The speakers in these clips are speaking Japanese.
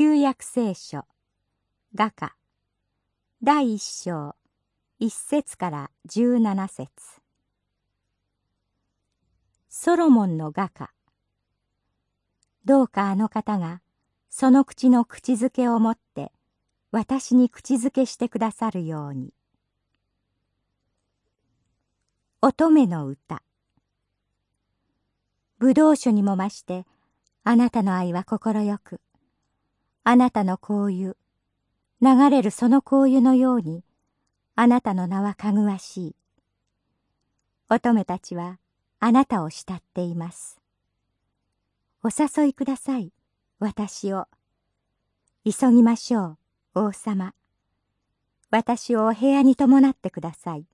旧約聖書。画家。第一章。一節から十七節。ソロモンの画家。どうかあの方がその口の口づけをもって私に口づけしてくださるように。乙女の歌。ぶどう酒にも増してあなたの愛は心よくあなたの香油。流れるその香油のようにあなたの名はかぐわしい。乙女たちはあなたを慕っています。お誘いください私を。急ぎましょう王様。私をお部屋に伴ってください。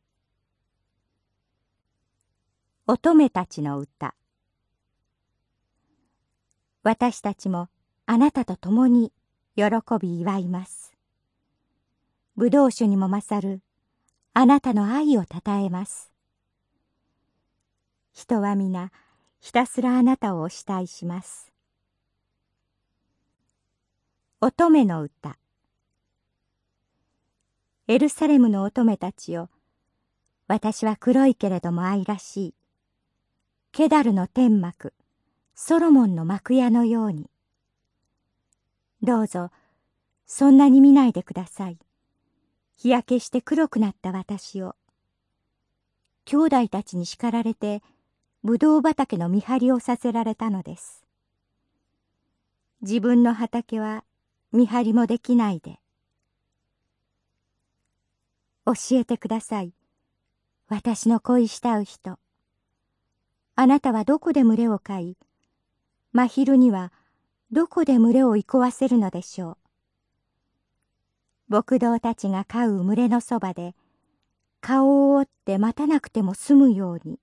乙女たちの歌。私たちもあなたと共に喜び祝います。ぶどう酒にも勝るあなたの愛をたたえます。人は皆ひたすらあなたをお慕いします。乙女の歌。エルサレムの乙女たちよ私は黒いけれども愛らしい。ケダルの天幕ソロモンの幕屋のようにどうぞ。そんなに見ないでください。日焼けして黒くなった私を。兄弟たちに叱られてぶどう畑の見張りをさせられたのです。自分の畑は見張りもできないで。教えてください。私の恋慕う人。あなたはどこで群れを飼い、真昼にはどこで群れを憩わせるのでしょう？牧童たちが飼う群れのそばで、顔を覆って待たなくても済むように。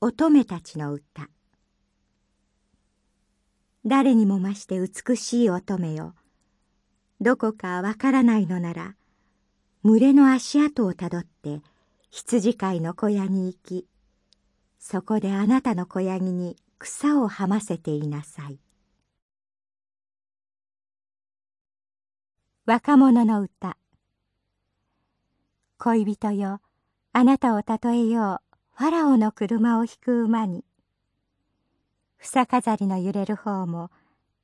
乙女たちの歌誰にも増して美しい乙女よどこかわからないのなら群れの足跡をたどって羊飼いの小屋に行きそこであなたの小ヤギに草をはませていなさい。若者の歌。恋人よあなたを例えよう。ファラオの車を引く馬に。房飾りの揺れる方も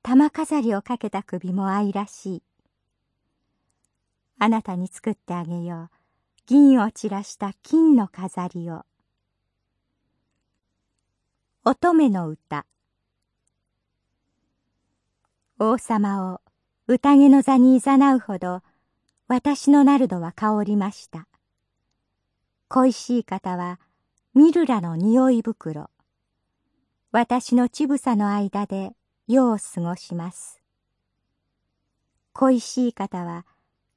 玉飾りをかけた首も愛らしい。あなたに作ってあげよう。銀を散らした金の飾りを。乙女の歌。王様を宴の座に誘うほど私のナルドは香りました。恋しい方はミルラの匂い袋。私の乳房の間で夜を過ごします。恋しい方は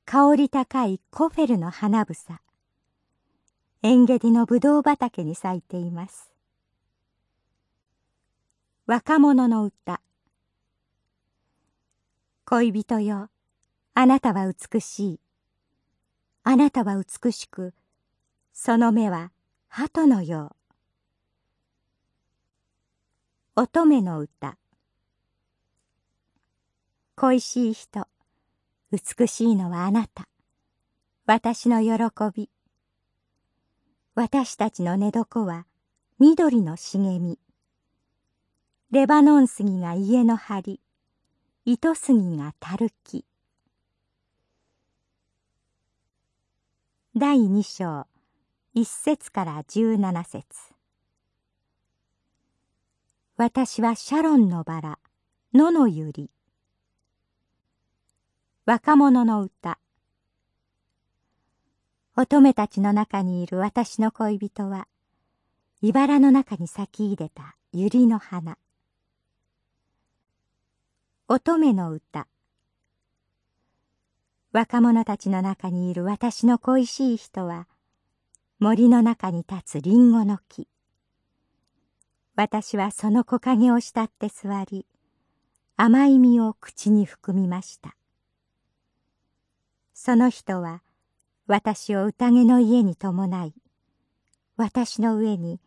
香り高いコフェルの花房。縁下りのぶどう畑に咲いています。若者の歌。恋人よあなたは美しい。あなたは美しくその目は鳩のよ。う乙女の歌。恋しい人美しいのはあなた。私の喜び。私たちの寝床は緑の茂み。レバノン杉が家の梁。糸杉がたるき第二章。一節から十七節。私はシャロンのバラ野のゆり若者の歌。乙女たちの中にいる私の恋人は茨の中に咲き入れた百合の花。乙女の歌。若者たちの中にいる私の恋しい人は森の中に立つリンゴの木。私はその木陰を慕って座り甘い実を口に含みました。その人は私を宴の家に伴い私の上に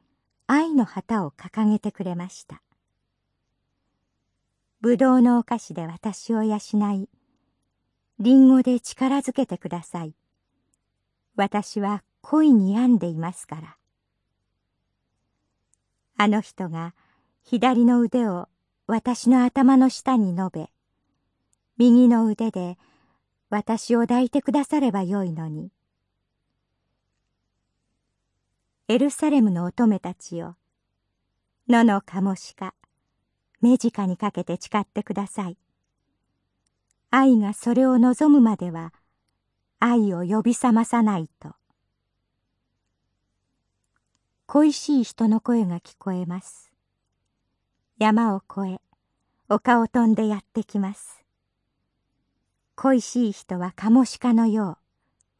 愛の旗を掲げてくれました。ぶどうのお菓子で私を養い、りんごで力づけてください。私は恋に病んでいますから。あの人が左の腕を私の頭の下に述べ、右の腕で私を抱いてくださればよいのに。エルサレムの乙女たちよ、野のカモシカ、目近にかけて誓ってください。愛がそれを望むまでは、愛を呼び覚まさないと。恋しい人の声が聞こえます。山を越え、丘を飛んでやってきます。恋しい人はカモシカのよ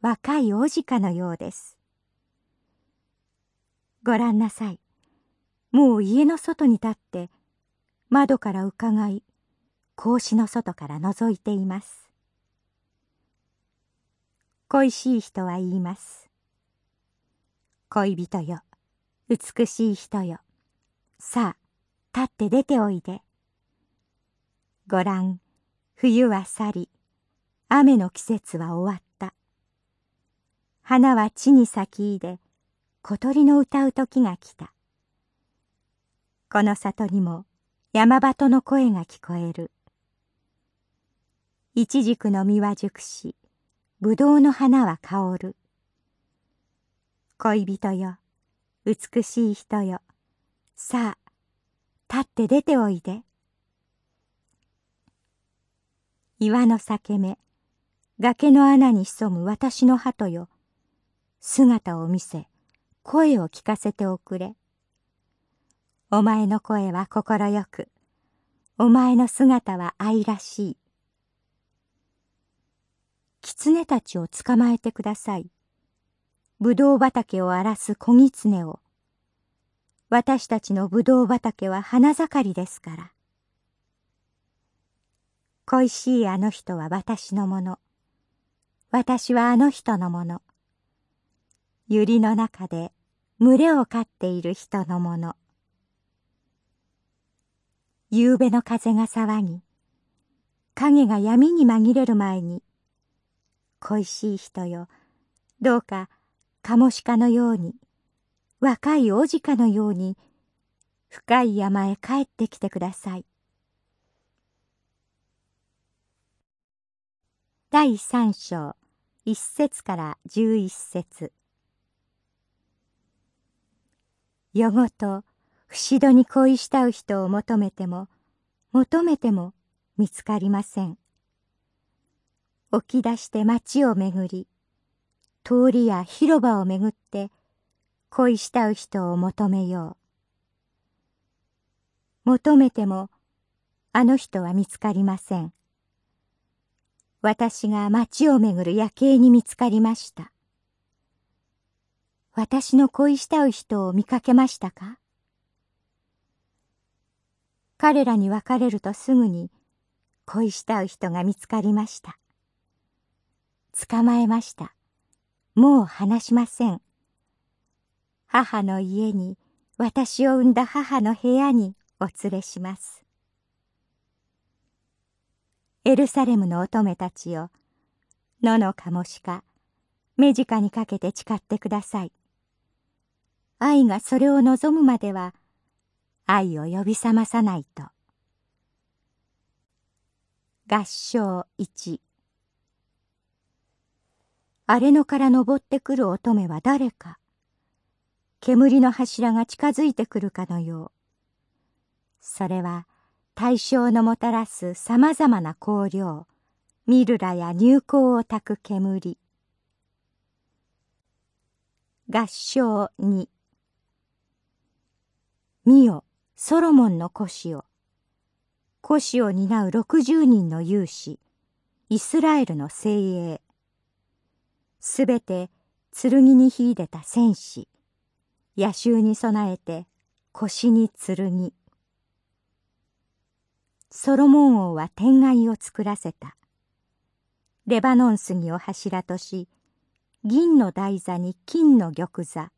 う、若い王子かのようです。ごらんなさい。もう家の外に立って、窓から伺い、格子の外から覗いています。恋しい人は言います。恋人よ、美しい人よ、さあ、立って出ておいで。ごらん、冬は去り、雨の季節は終わった。花は地に咲きいで、小鳥の歌う時が来た。この里にも山鳩の声が聞こえる。いちじくの実は熟し、ぶどうの花は香る。恋人よ、美しい人よ、さあ、立って出ておいで。岩の裂け目、崖の穴に潜む私の鳩よ、姿を見せ、声を聞かせておくれ。お前の声は心よく、お前の姿は愛らしい。狐たちを捕まえてください。ぶどう畑を荒らす小狐を。私たちのぶどう畑は花盛りですから。恋しいあの人は私のもの。私はあの人のもの。百合の中で群れを飼っている人のもの。夕べの風が騒ぎ、影が闇に紛れる前に、恋しい人よ、どうかカモシカのように、若い王子かのように、深い山へ帰ってきてください。第三章一節から十一節夜ごと不死戸に恋したう人を求めても求めても見つかりません。起き出して町を巡り通りや広場を巡って恋したう人を求めよう。求めてもあの人は見つかりません。私が町を巡る夜景に見つかりました。私の恋したう人を見かけましたか？彼らに別れるとすぐに恋したう人が見つかりました。捕まえました。もう話しません。母の家に私を産んだ母の部屋にお連れします。エルサレムの乙女たちよ、野のカモシカ、目近にかけて誓ってください。愛がそれを望むまでは、愛を呼び覚まさないと。合唱一。荒れ野から登ってくる乙女は誰か。煙の柱が近づいてくるかのよう。それは大正のもたらすさまざまな香料ミルラや入香を焚く煙。合唱二。見よ。ソロモンの古紙を古紙を担う60人の勇士。イスラエルの精鋭。すべて剣に秀でた戦士。野襲に備えて腰に剣。ソロモン王は天外を作らせた。レバノン杉を柱とし銀の台座に金の玉座。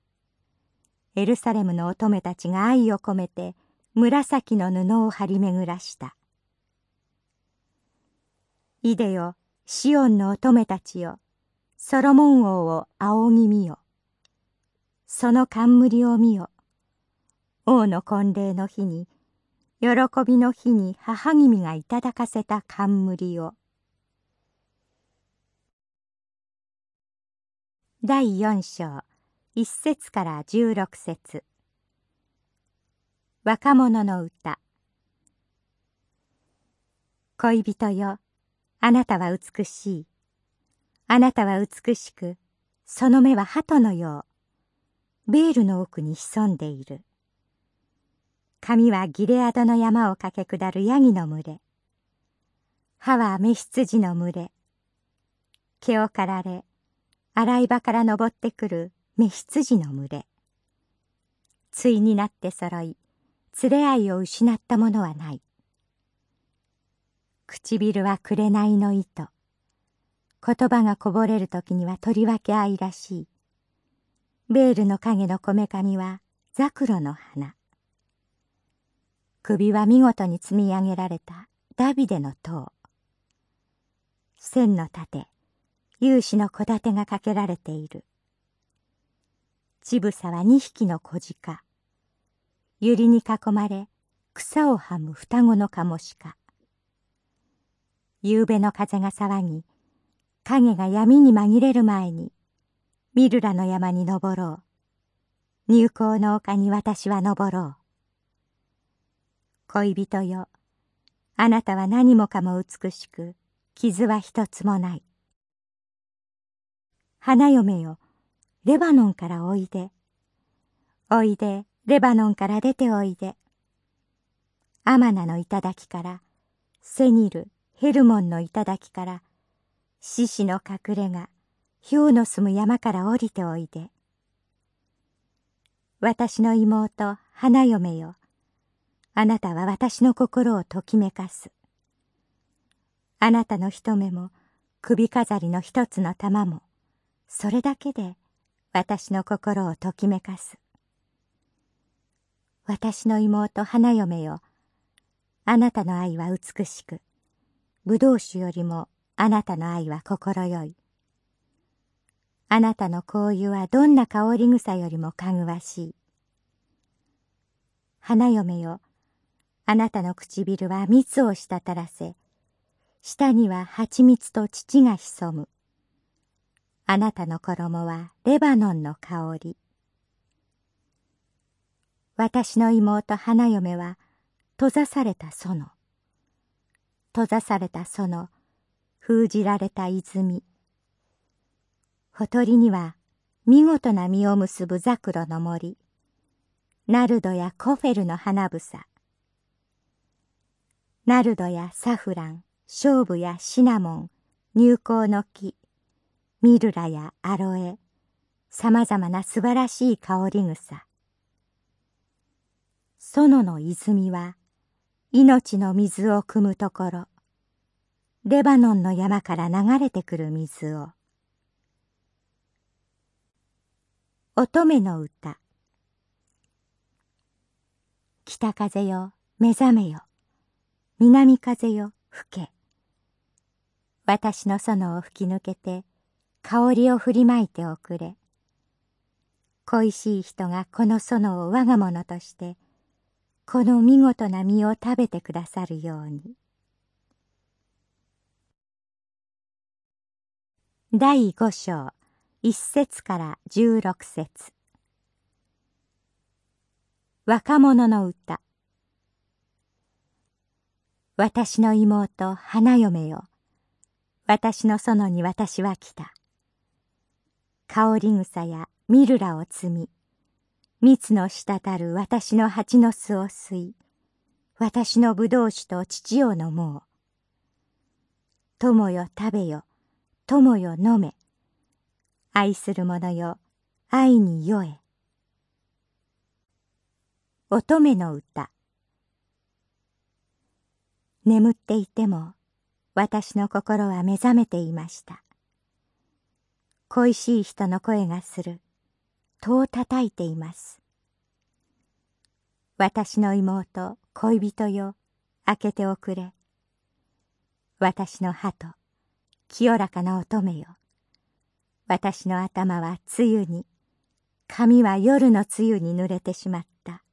エルサレムの乙女たちが愛を込めて紫の布を張り巡らしたいでよシオンの乙女たちよソロモン王を仰ぎ見よ。その冠を見よ。王の婚礼の日に喜びの日に母君がいただかせた冠を。第四章一節から十六節。若者の歌。恋人よあなたは美しい。あなたは美しくその目は鳩のよう。ベールの奥に潜んでいる。髪はギレアドの山を駆け下るヤギの群れ。歯はメ羊の群れ。毛を刈られ洗い場から登ってくるメ羊の群れ。対になって揃い連れ合いを失ったものはない。唇は紅の糸言葉がこぼれる時にはとりわけ愛らしい。ベールの影のこめかみはザクロの花。首は見事に積み上げられたダビデの塔。線の盾。勇士の小盾がかけられている。乳房は二匹の小鹿。百合に囲まれ草をはむ双子のカモシカ。夕べの風が騒ぎ影が闇に紛れる前にミルラの山に登ろう。入港の丘に私は登ろう。恋人よあなたは何もかも美しく傷は一つもない。花嫁よレバノンからおいで。おいでレバノンから出ておいで。アマナの頂からセニルヘルモンの頂から獅子の隠れが氷の住む山から降りておいで。私の妹花嫁よ。あなたは私の心をときめかす。あなたの一目も首飾りの一つの玉もそれだけで私の心をときめかす。私の妹花嫁よあなたの愛は美しくぶどう酒よりもあなたの愛は心よい。あなたの香油はどんな香り草よりもかぐわしい。花嫁よ、あなたの唇は蜜を滴らせ、下には蜂蜜と乳が潜む。あなたの衣はレバノンの香り。私の妹花嫁は閉ざされた園。閉ざされた園。封じられた泉。ほとりには見事な実を結ぶザクロの森。ナルドやコフェルの花房。ナルドやサフランショウブやシナモン入香の木。ミルラやアロエ。さまざまな素晴らしい香り草。園の泉は命の水を汲むところレバノンの山から流れてくる水を。乙女の歌。北風よ目覚めよ。南風よ吹け。私の園を吹き抜けて香りを振りまいておくれ。恋しい人がこの園を我が物としてこの見事な実を食べてくださるように。第五章一節から十六節。若者の歌。私の妹花嫁よ。私の園に私は来た。香り草やミルラを摘み蜜の滴る私の蜂の巣を吸い、私の葡萄酒と父を飲もう。友よ食べよ、友よ飲め。愛する者よ、愛に酔え。乙女の歌。眠っていても、私の心は目覚めていました。恋しい人の声がする。戸を叩いています。私の妹、恋人よ、開けておくれ。私の鳩清らかな乙女よ私の頭は梅雨に髪は夜の梅雨に濡れてしまった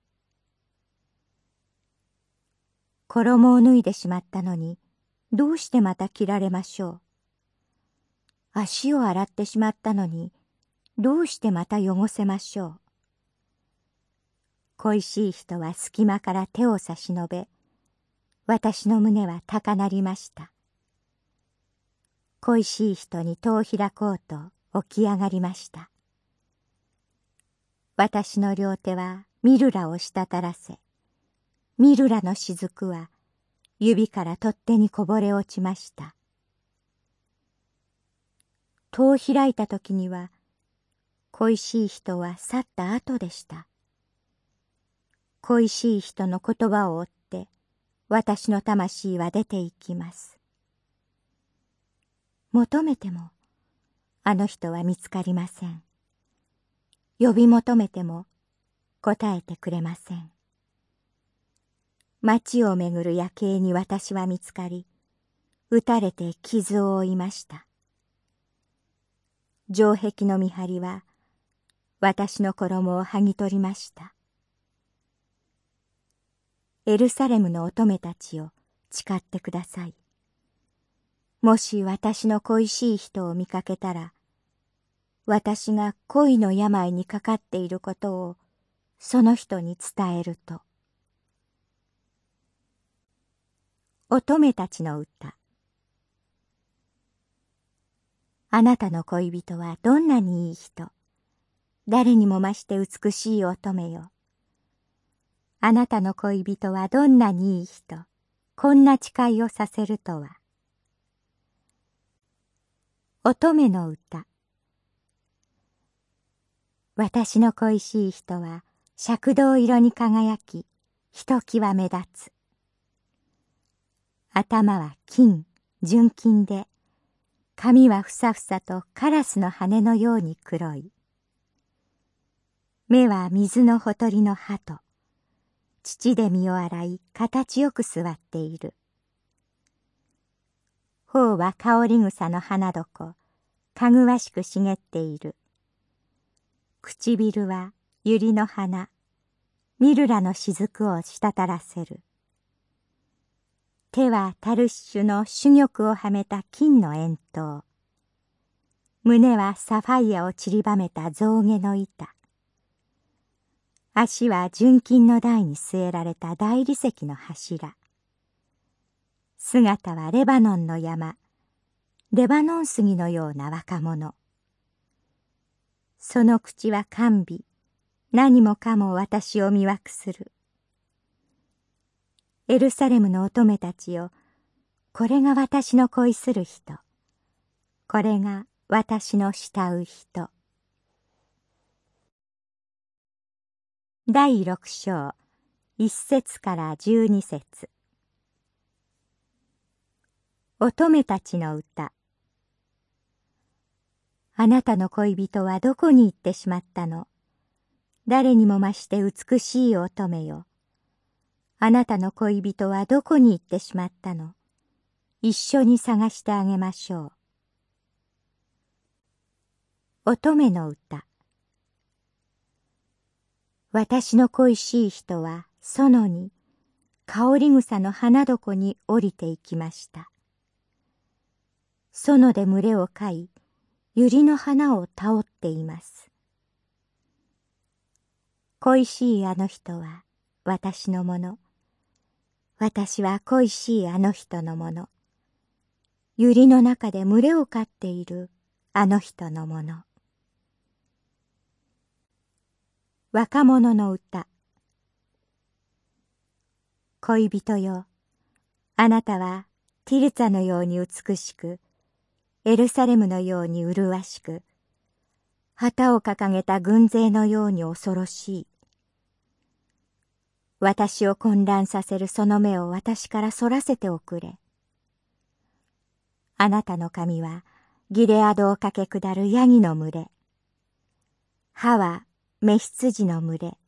衣を脱いでしまったのにどうしてまた着られましょう足を洗ってしまったのにどうしてまた汚せましょう。恋しい人は隙間から手を差し伸べ私の胸は高鳴りました。恋しい人に戸を開こうと起き上がりました。私の両手はミルラを滴らせミルラの雫は指から取っ手にこぼれ落ちました。戸を開いた時には恋しい人は去った後でした。恋しい人の言葉を追って私の魂は出て行きます。求めてもあの人は見つかりません。呼び求めても答えてくれません。町をめぐる夜景に私は見つかり撃たれて傷を負いました。城壁の見張りは私の衣を剥ぎ取りました。エルサレムの乙女たちを誓ってください。もし私の恋しい人を見かけたら私が恋の病にかかっていることをその人に伝えると。乙女たちの歌。あなたの恋人はどんなにいい人？誰にも増して美しい乙女よ。あなたの恋人はどんなにいい人こんな誓いをさせるとは。乙女の歌。私の恋しい人は赤銅色に輝きひときわ目立つ。頭は金純金で髪はふさふさとカラスの羽のように黒い。目は水のほとりの鳩。土で身を洗い形よく座っている。頬は香り草の花床、かぐわしく茂っている。唇は百合の花、ミルラの雫を滴らせる。手はタルシュの珠玉をはめた金の円筒胸はサファイアを散りばめた象牙の板足は純金の台に据えられた大理石の柱。姿はレバノンの山。レバノン杉のような若者。その口は甘美。何もかも私を魅惑する。エルサレムの乙女たちよ。これが私の恋する人。これが私の慕う人。第六章一節から十二節。乙女たちの歌。あなたの恋人はどこに行ってしまったの？誰にも増して美しい乙女よ。あなたの恋人はどこに行ってしまったの？一緒に探してあげましょう。乙女の歌。私の恋しい人は園に香り草の花床に降りていきました。園で群れを飼い、百合の花をたおっています。恋しいあの人は私のもの。私は恋しいあの人のもの。百合の中で群れを飼っているあの人のもの。若者の歌恋人よ、あなたはティルツァのように美しく、エルサレムのように麗しく、旗を掲げた軍勢のように恐ろしい。私を混乱させるその目を私からそらせておくれ。あなたの髪はギレアドを駆け下るヤギの群れ。歯は雌羊の群れ。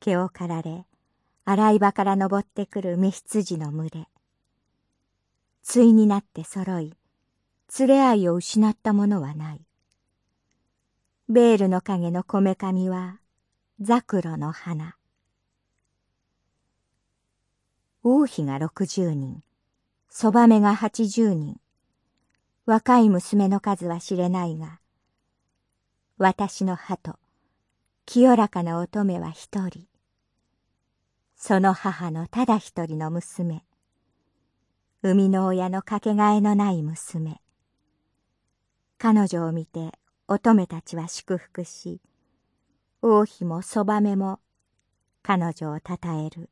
毛を刈られ、洗い場から登ってくる雌羊の群れ。対になって揃い連れ合いを失ったものはないベールの影のこめかみはザクロの花王妃が六十人そばめが八十人若い娘の数は知れないが私の鳩清らかな乙女は一人。その母のただ一人の娘。生みの親のかけがえのない娘。彼女を見て乙女たちは祝福し王妃もそばめも彼女をたたえる。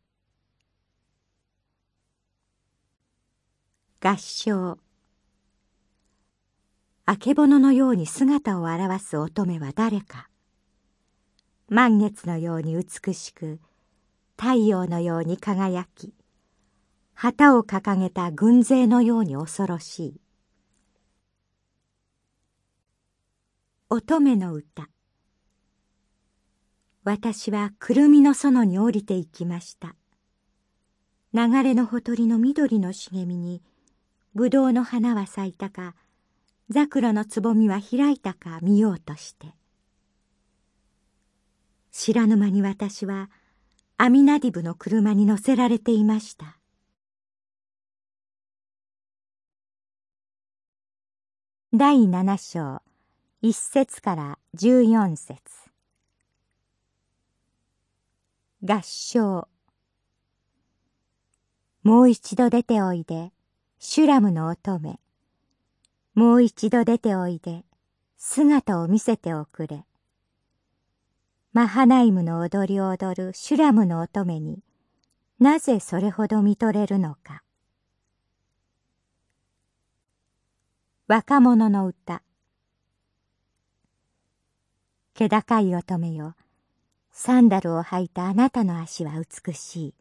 合唱。あけぼののように姿を現す乙女は誰か。満月のように美しく太陽のように輝き旗を掲げた軍勢のように恐ろしい。乙女の歌。私はくるみの園に降りて行きました。流れのほとりの緑の茂みにぶどうの花は咲いたかザクロのつぼみは開いたか見ようとして。知らぬ間に私はアミナディブの車に乗せられていました。第七章一節から十四節。合唱。もう一度出ておいでシュラムの乙女。もう一度出ておいで姿を見せておくれ。マハナイムの踊りを踊るシュラムの乙女になぜそれほど見とれるのか。若者の歌。気高い乙女よ。サンダルを履いたあなたの足は美しい。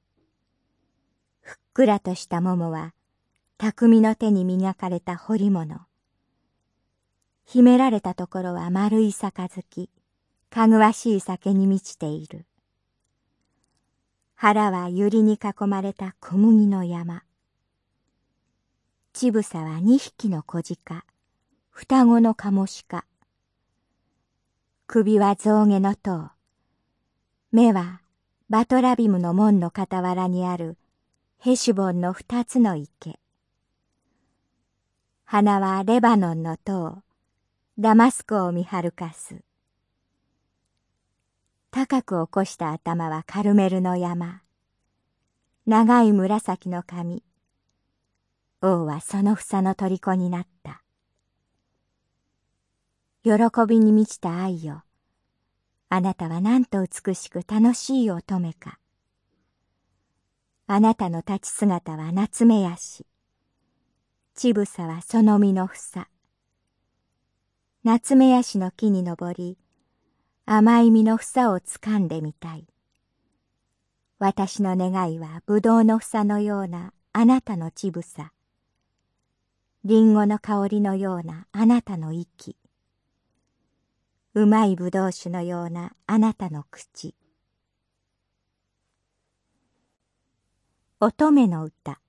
ふっくらとした桃は匠の手に磨かれた彫り物。秘められたところは丸い杯。かぐわしい酒に満ちている腹は百合に囲まれた小麦の山乳房は二匹の小鹿双子のカモシカ首は象牙の塔。目はバトラビムの門の傍らにあるヘシュボンの二つの池。鼻はレバノンの塔、ダマスコを見張るかす。高く起こした頭はカルメルの山。長い紫の髪。王はその房の虜になった。喜びに満ちた愛よ。あなたはなんと美しく楽しい乙女か。あなたの立ち姿は夏目やし。ちぶさはその実の房。夏目やしの木に登り、甘い実の房をつかんでみたい。私の願いはぶどうの房のようなあなたのちぶさ。りんごの香りのようなあなたの息。うまいぶどう酒のようなあなたの口乙女の歌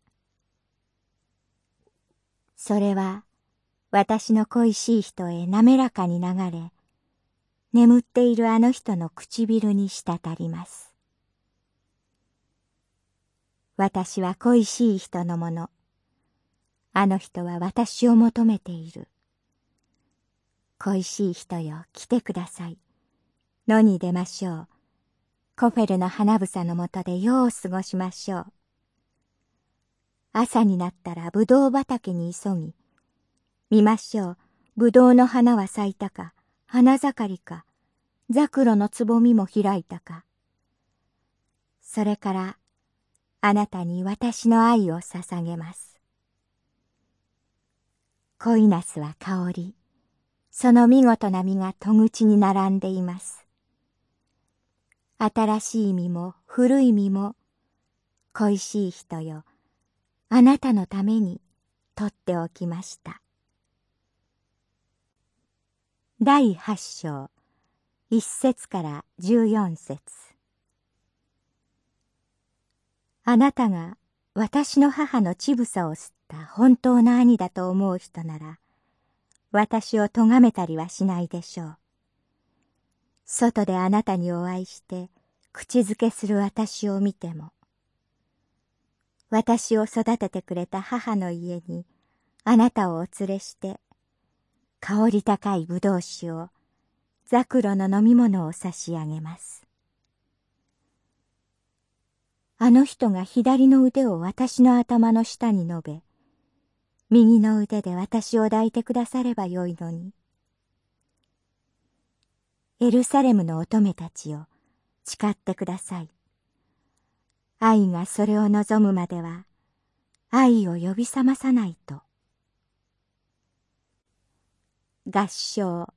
それは私の恋しい人へ滑らかに流れ眠っているあの人の唇に滴ります。私は恋しい人のもの。あの人は私を求めている。恋しい人よ来てください。野に出ましょう。コフェルの花房のもとで夜を過ごしましょう。朝になったらぶどう畑に急ぎ見ましょう。ぶどうの花は咲いたか。花盛りかザクロのつぼみも開いたかそれからあなたに私の愛を捧げます恋ナスは香りその見事な実が戸口に並んでいます。新しい実も古い実も恋しい人よ、あなたのために取っておきました。第八章一節から十四節あなたが私の母の乳房を吸った本当の兄だと思う人なら、私を咎めたりはしないでしょう。外であなたにお会いして、口づけする私を見ても、私を育ててくれた母の家にあなたをお連れして、香り高いぶどう酒を、ザクロの飲み物を差し上げます。あの人が左の腕を私の頭の下に述べ、右の腕で私を抱いてくださればよいのに。エルサレムの乙女たちを誓ってください。愛がそれを望むまでは、愛を呼び覚まさないと。合唱。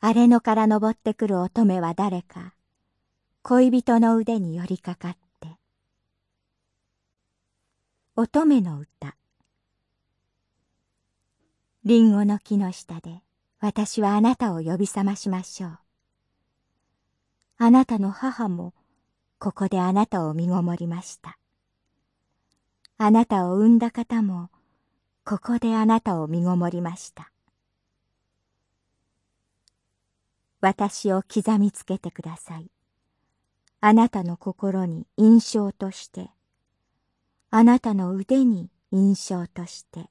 荒れ野から登ってくる乙女は誰か恋人の腕に寄りかかって。乙女の歌。りんごの木の下で私はあなたを呼び覚ましましょう。あなたの母もここであなたを身ごもりました。あなたを産んだ方もここであなたを身ごもりました。私を刻みつけてください。あなたの心に印象として、あなたの腕に印象として。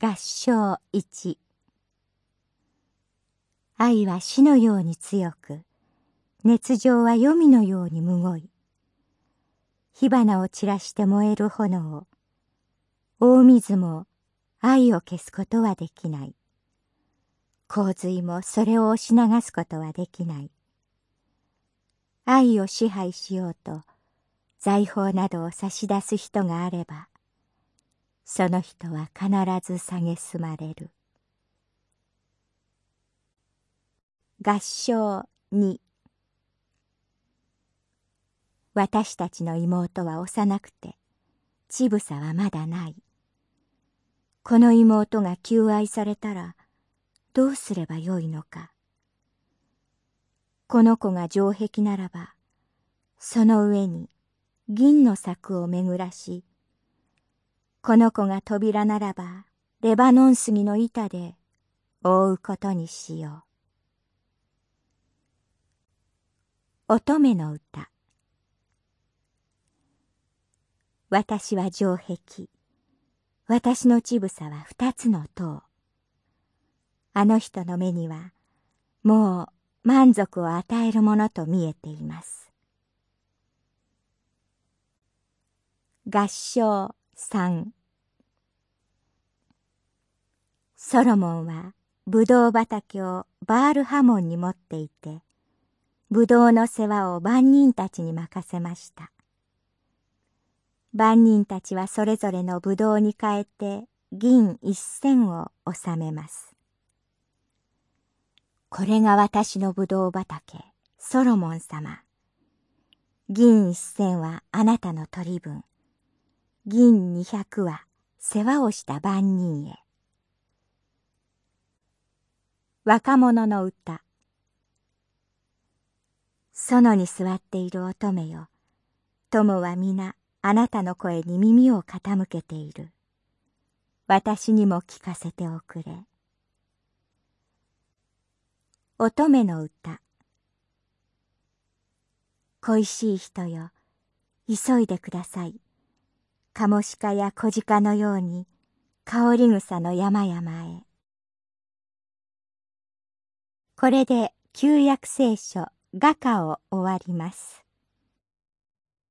合唱一愛は死のように強く、熱情は黄泉のようにむごい。火花を散らして燃える炎大水も愛を消すことはできない。洪水もそれを押し流すことはできない。愛を支配しようと財宝などを差し出す人があればその人は必ず蔑まれる。合唱2私たちの妹は幼くて、ちぶさはまだない。この妹が求愛されたら、どうすればよいのか。この子が城壁ならば、その上に銀の柵を巡らし、この子が扉ならば、レバノン杉の板で覆うことにしよう。乙女の歌私は城壁。私の乳房は二つの塔。あの人の目には、もう満足を与えるものと見えています。合唱三ソロモンはブドウ畑をバールハモンに持っていて、ブドウの世話を万人たちに任せました。万人たちはそれぞれのぶどうに変えて銀一銭を納めます。これが私のぶどう畑、ソロモン様。銀一銭はあなたの取り分。銀二百は世話をした万人へ。若者の歌。園に座っている乙女よ。友は皆あなたの声に耳を傾けている。私にも聞かせておくれ。乙女の歌。恋しい人よ、急いでください。カモシカや小鹿のように、香り草の山々へ。これで旧約聖書画家を終わります。